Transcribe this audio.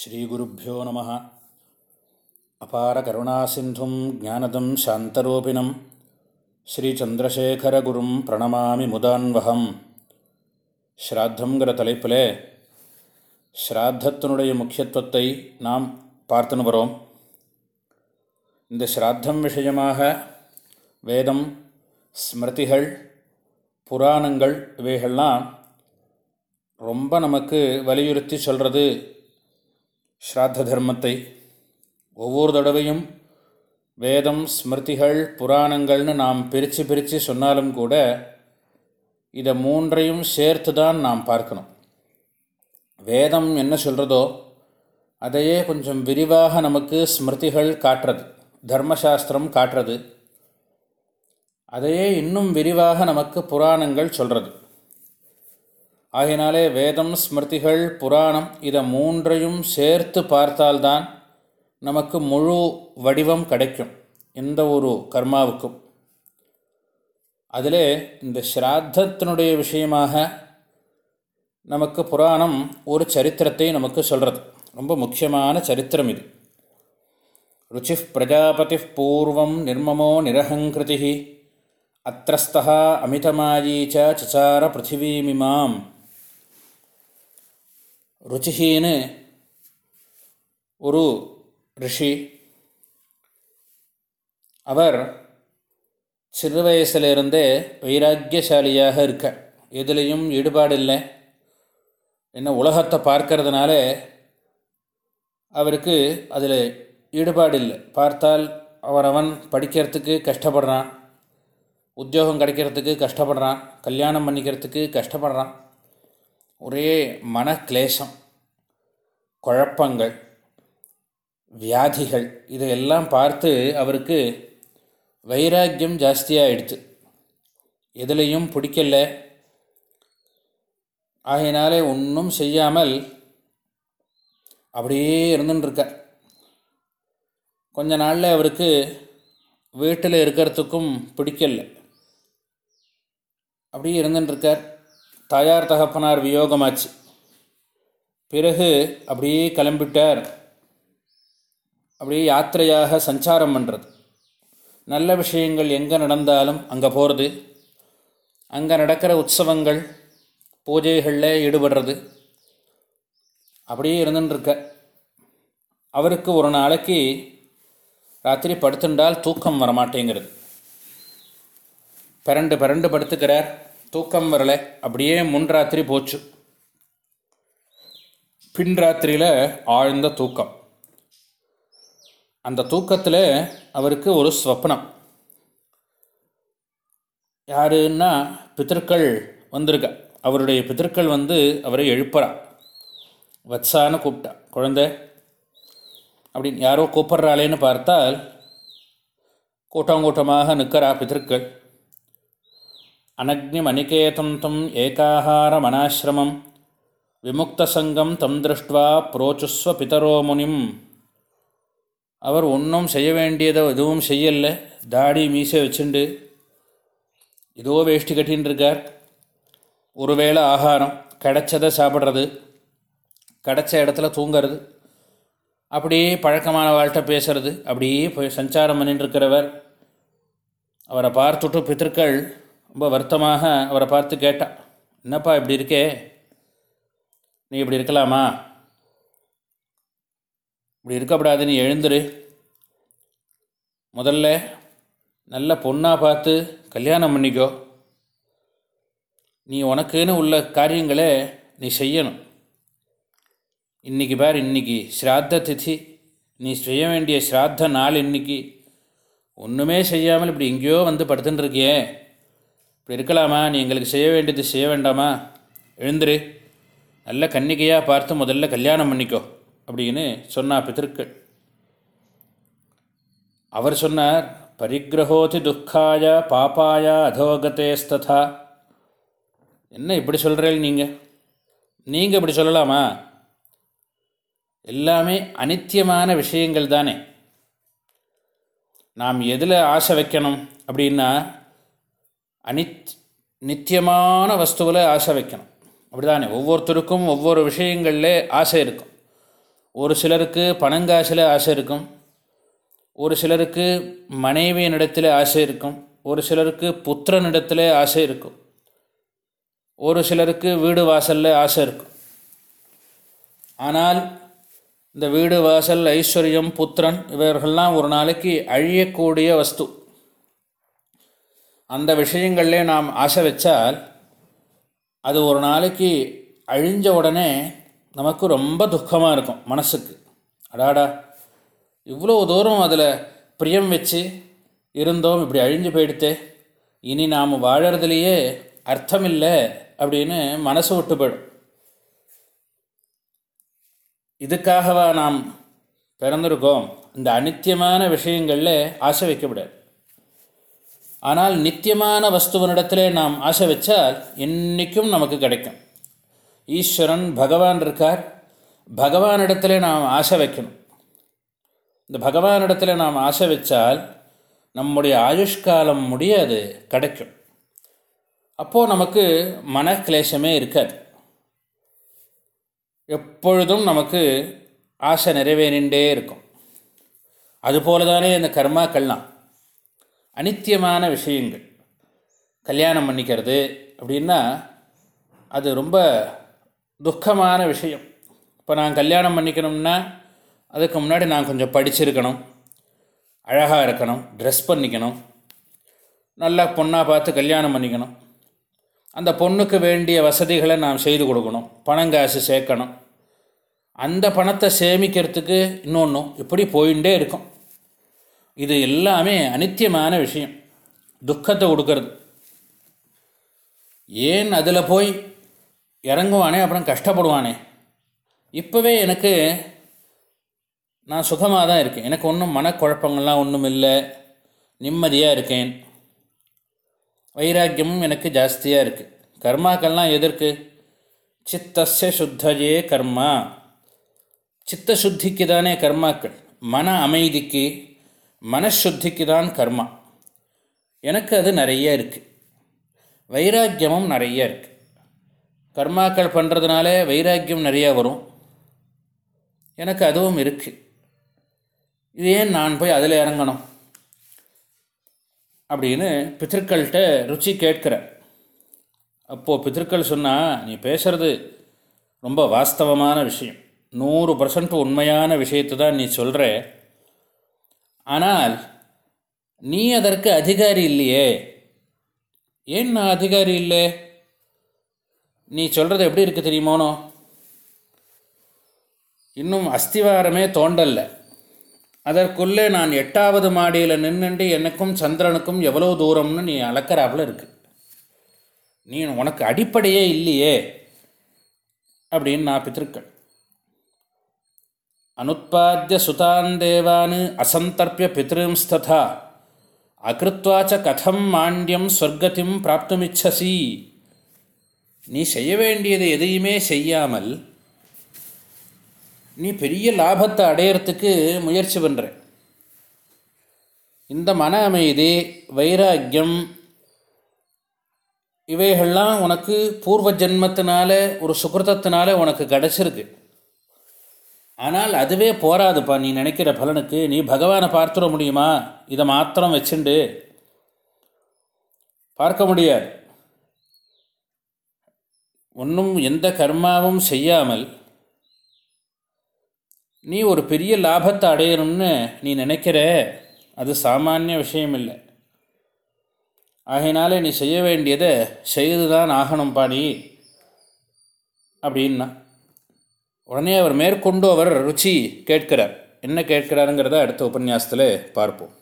ஸ்ரீகுருப்போ நம. அபார கருணாசிந்தும் ஜானதம் சாந்தரூபிணம். ஸ்ரீச்சந்திரசேகரகுரும் பிரணமாமி முதான்வகம். ஸ்ராத்தங்கிற தலைப்பிலே ஸ்ராத்தத்தினுடைய முக்கியத்துவத்தை நாம் பார்த்துன்னு வரோம். இந்த ஸ்ராத்தம் விஷயமாக வேதம் ஸ்மிருதிகள் புராணங்கள் இவைகள்லாம் ரொம்ப நமக்கு வலியுறுத்தி சொல்கிறது ஸ்ராத்த தர்மத்தை ஒவ்வொரு தடவையும் வேதம் ஸ்மிருதிகள் புராணங்கள்னு நாம் பிரித்து பிரித்து சொன்னாலும் கூட இதை மூன்றையும் சேர்த்து தான் நாம் பார்க்கணும். வேதம் என்ன சொல்கிறதோ அதையே கொஞ்சம் விரிவாக நமக்கு ஸ்மிருதிகள் காட்டுறது தர்மசாஸ்திரம் காட்டுறது. அதையே இன்னும் விரிவாக நமக்கு புராணங்கள் சொல்கிறது ஆகையினாலே வேதம் ஸ்மிருதிகள் புராணம் இதை மூன்றையும் சேர்த்து பார்த்தால்தான் நமக்கு முழு வடிவம் கிடைக்கும் எந்த ஒரு கர்மாவுக்கும். அதில் இந்த ஸ்ராத்தத்தினுடைய விஷயமாக நமக்கு புராணம் ஒரு சரித்திரத்தை நமக்கு சொல்கிறது ரொம்ப முக்கியமான சரித்திரம் இது. ருச்சி பிரஜாபதி பூர்வம் நிர்மமோ நிரஹங்கிருதி அத்திரஸ்தா அமிதமாயீ சச்சார பிருத்திவீமிமாம். ருச்சிஹின்னு ஒரு ரிஷி. அவர் சிறு வயசுலேருந்தே வைராக்கியசாலியாக இருக்க. எதுலேயும் ஈடுபாடு இல்லை என்ன உலகத்தை பார்க்கறதுனால அவருக்கு அதில் ஈடுபாடு இல்லை பார்த்தால் அவரவன் படிக்கிறதுக்கு கஷ்டப்படுறான். உத்தியோகம் கிடைக்கிறதுக்கு கஷ்டப்படுறான். கல்யாணம் பண்ணிக்கிறதுக்கு கஷ்டப்படுறான். ஒரே மன கிளேசம் குழப்பங்கள் வியாதிகள் இதையெல்லாம் பார்த்து அவருக்கு வைராக்கியம் ஜாஸ்தியாகிடுச்சு எதுலேயும் பிடிக்கல. ஆகையினாலே ஒன்றும் செய்யாமல் அப்படியே இருந்துட்டுருக்கார் கொஞ்ச நாளில் அவருக்கு வீட்டில் இருக்கிறதுக்கும் பிடிக்கல. அப்படியே இருந்துட்டுருக்கார் தாயார் தகப்பனார் வியோகமாச்சு. பிறகு அப்படியே கிளம்பிட்டார். அப்படியே யாத்திரையாக சஞ்சாரம் பண்ணுறது நல்ல விஷயங்கள் எங்கே நடந்தாலும் அங்கே போகிறது அங்கே நடக்கிற உற்சவங்கள் பூஜைகளில் ஈடுபடுறது. அப்படியே இருந்துட்டுருக்க. அவருக்கு ஒரு நாளைக்கு ராத்திரி படுத்துண்டால் தூக்கம் வரமாட்டேங்கிறது. பிறண்டு பிறண்டு படுத்துக்கிறார். தூக்கம் வரலை அப்படியே முன் ராத்திரி போச்சு. பின் ராத்திரியில் ஆழ்ந்த தூக்கம். அந்த தூக்கத்தில் அவருக்கு ஒரு ஸ்வப்னம். யாருன்னா பித்தர்கள் வந்திருக்கா அவருடைய பித்தர்கள் வந்து அவரை எழுப்புறா. வத்சான்னு கூப்பிட்டா குழந்தை அப்படின்னு யாரோ கூப்பிட்றாளேன்னு பார்த்தால் கூட்டம் கூட்டமாக நிற்கிறா பித்தர்கள் அனக்னிமணிகேதம் தம் ஏகாஹாரமனாசிரமம் விமுக்தசங்கம் தம் திருஷ்டுவா புரோச்சுஸ்வ பிதரோ முனிம். அவர் ஒன்றும் செய்ய வேண்டியதை எதுவும் செய்யலை தாடி மீசை வச்சுண்டு ஏதோ வேஷ்டி கட்டின்னு இருக்கார் ஒருவேளை ஆகாரம் கிடைச்சதை சாப்பிட்றது கிடைச்ச இடத்துல தூங்கிறது அப்படியே பழக்கமான வாழ்கிட்ட பேசுறது அப்படியே போய் சஞ்சாரம் பண்ணிட்டு இருக்கிறவர் அவரை பார்த்துட்டு பித்திருக்கள் ரொம்ப வருத்தமாக அவரை பார்த்து கேட்டா என்னப்பா இப்படி இருக்கே? நீ இப்படி இருக்கலாமா? இப்படி இருக்கப்படாது நீ எழுந்துரு. முதல்ல நல்ல பொண்ணாக பார்த்து கல்யாணம் பண்ணிக்கோ. நீ உனக்குன்னு உள்ள காரியங்களை நீ செய்யணும். இன்றைக்கி பார் இன்றைக்கி ஸ்ராத்த திதி. நீ செய்ய வேண்டிய ஸ்ராத்த நாள் இன்றைக்கி ஒன்றுமே செய்யாமல் இப்படி எங்கேயோ வந்து படுத்துட்டுருக்கியே இப்படி இருக்கலாமா? நீ எங்களுக்கு செய்ய வேண்டியது செய்ய வேண்டாமா? எழுந்துரு. நல்ல கன்னிகையாக பார்த்து முதல்ல கல்யாணம் பண்ணிக்கோ அப்படின்னு சொன்னா பித்திருக்கள் அவர் சொன்னார் பரிகிரகோதி துக்காய பாப்பாய அதோகதேஸ்ததா. என்ன இப்படி சொல்கிறேன் நீங்கள் நீங்கள் இப்படி சொல்லலாமா? எல்லாமே அனித்தியமான விஷயங்கள் தானே. நாம் எதில் ஆசை வைக்கணும்? அப்படின்னா அனித் நித்தியமான வஸ்துவில் ஆசை வைக்கணும். அப்படிதானே? ஒவ்வொருத்தருக்கும் ஒவ்வொரு விஷயங்களில் ஆசை இருக்கும். ஒரு சிலருக்கு பணங்காசில் ஆசை இருக்கும். ஒரு சிலருக்கு மனைவியினிடத்தில் ஆசை இருக்கும். ஒரு சிலருக்கு புத்திரனிடத்தில் ஆசை இருக்கும். ஒரு சிலருக்கு வீடு வாசலில் ஆசை இருக்கும். ஆனால் இந்த வீடு வாசல் ஐஸ்வர்யம் புத்திரன் இவர்கள்லாம் ஒரு நாளைக்கு அழியக்கூடிய வஸ்து. அந்த விஷயங்கள்லே நாம் ஆசை வச்சால் அது ஒரு நாளைக்கு அழிஞ்ச உடனே நமக்கு ரொம்ப துக்கமாக இருக்கும் மனசுக்கு. அடாடா. இவ்வளோ தூரம் அதில் பிரியம் வச்சு இருந்தோம் இப்படி அழிஞ்சு போயிடுத்தே. இனி நாம் வாழறதுலேயே அர்த்தமில்லை அப்படின்னு மனசு விட்டு போயிடும். இதுக்காகவா நாம் பிறந்திருக்கோம்? இந்த அனித்தியமான விஷயங்களில் ஆசை வைக்கப்படாது. ஆனால் நித்தியமான வஸ்துவனிடத்திலே நாம் ஆசை வச்சால் என்றைக்கும் நமக்கு கிடைக்கும். ஈஸ்வரன் பகவான் இருக்கார். பகவானிடத்திலே நாம் ஆசை வைக்கணும். இந்த பகவானிடத்தில் நாம் ஆசை வச்சால் நம்முடைய ஆயுஷ்காலம் முடிய அது கிடைக்கும். அப்போது நமக்கு மனக்லேசமே இருக்காது. எப்பொழுதும் நமக்கு ஆசை நிறைவேறிண்டே இருக்கும். அதுபோல தானே இந்த கர்மாக்கள்லாம். அனித்தியமான விஷயங்கள். கல்யாணம் பண்ணிக்கிறது அப்படின்னா அது ரொம்ப துக்கமான விஷயம். இப்போ நான் கல்யாணம் பண்ணிக்கணும்னா அதுக்கு முன்னாடி நான் கொஞ்சம் படிச்சிருக்கணும். அழகாக இருக்கணும். ட்ரெஸ் பண்ணிக்கணும். நல்லா பொண்ணாக பார்த்து கல்யாணம் பண்ணிக்கணும். அந்த பொண்ணுக்கு வேண்டிய வசதிகளை நாம் செய்து கொடுக்கணும். பணம் காசு சேர்க்கணும். அந்த பணத்தை சேமிக்கிறதுக்கு இன்னொன்றும் இப்படி போயிட்டே இருக்கும். இது எல்லாமே அனித்தியமான விஷயம். துக்கத்தை கொடுக்கறது. ஏன் அதில் போய் இறங்குவானே அப்புறம் கஷ்டப்படுவானே? இப்போவே எனக்கு நான் சுகமாக தான் இருக்கேன். எனக்கு ஒன்றும் மனக்குழப்பங்கள்லாம் ஒன்றும் இல்லை. நிம்மதியாக இருக்கேன். வைராக்கியமும் எனக்கு ஜாஸ்தியாக இருக்குது கர்மாக்கள்லாம் எதற்கு? சித்தச சுத்தஜே கர்மா. சித்த சுத்திக்கு தானே கர்மாக்கள். மன அமைதிக்கு மனசுத்திக்கு தான் கர்மா. எனக்கு அது நிறைய இருக்குது வைராக்கியமும் நிறைய இருக்குது கர்மாக்கள் பண்ணுறதுனால வைராக்கியம் நிறையா வரும். எனக்கு அதுவும் இருக்குது இது ஏன் நான் போய் அதில் இறங்கணும்? அப்படின்னு பித்திருக்கள்கிட்ட ருச்சி கேட்குறேன் அப்போது பித்திருக்கள் சொன்னால் நீ பேசுகிறது ரொம்ப வாஸ்தவமான விஷயம். நூறு பர்சன்ட் உண்மையான விஷயத்தை தான் நீ சொல்கிற ஆனால் நீ அதற்கு அதிகாரி இல்லையே. ஏன் நான் அதிகாரி இல்லை? நீ சொல்கிறது எப்படி இருக்குது தெரியுமோனோ? இன்னும் அஸ்திவாரமே தோண்டல்ல. அதற்குள்ளே நான் எட்டாவது மாடியில் நின்றுண்டு எனக்கும் சந்திரனுக்கும் எவ்வளோ தூரம்னு நீ அளக்கிறாப்புல இருக்கு. நீ உனக்கு அடிப்படையே இல்லையே. அப்படின்னு நான் பித்திருக்கள் அனுத்பாத்திய சுதான் தேவான் அசந்தர்ப்பிய பித்ரும்ஸ்ததா அகிருத்வாச்ச கதம் மாண்டியம் சொர்க்கத்திம் பிராப்துமிச்சசி. நீ செய்ய வேண்டியது எதையுமே செய்யாமல் நீ பெரிய லாபத்தை அடையிறதுக்கு முயற்சி பண்ணுற இந்த மன அமைதி வைராக்கியம் இவைகள்லாம் உனக்கு பூர்வ ஜென்மத்தினால ஒரு சுகிருத்தத்தினால உனக்கு கிடச்சிருக்கு. ஆனால் அதுவே போராதுப்பா. நீ நினைக்கிற பலனுக்கு நீ பகவானை பார்த்துட முடியுமா? இதை மாத்திரம் வச்சுண்டு. பார்க்க முடியாது. ஒன்றும் எந்த கர்மாவும் செய்யாமல் நீ ஒரு பெரிய லாபத்தை அடையணும்னு நீ நினைக்கிற? அது சாமானிய விஷயம் இல்லை ஆகையினாலே நீ செய்ய வேண்டியதை செய்து தான் ஆகணும் பாடி அப்படின்னா உடனே அவர் மேற்கொண்டு அவர் ருச்சி கேட்கிறார். என்ன கேட்கிறாருங்கிறத அடுத்த உபன்யாசத்தில் பார்ப்போம்.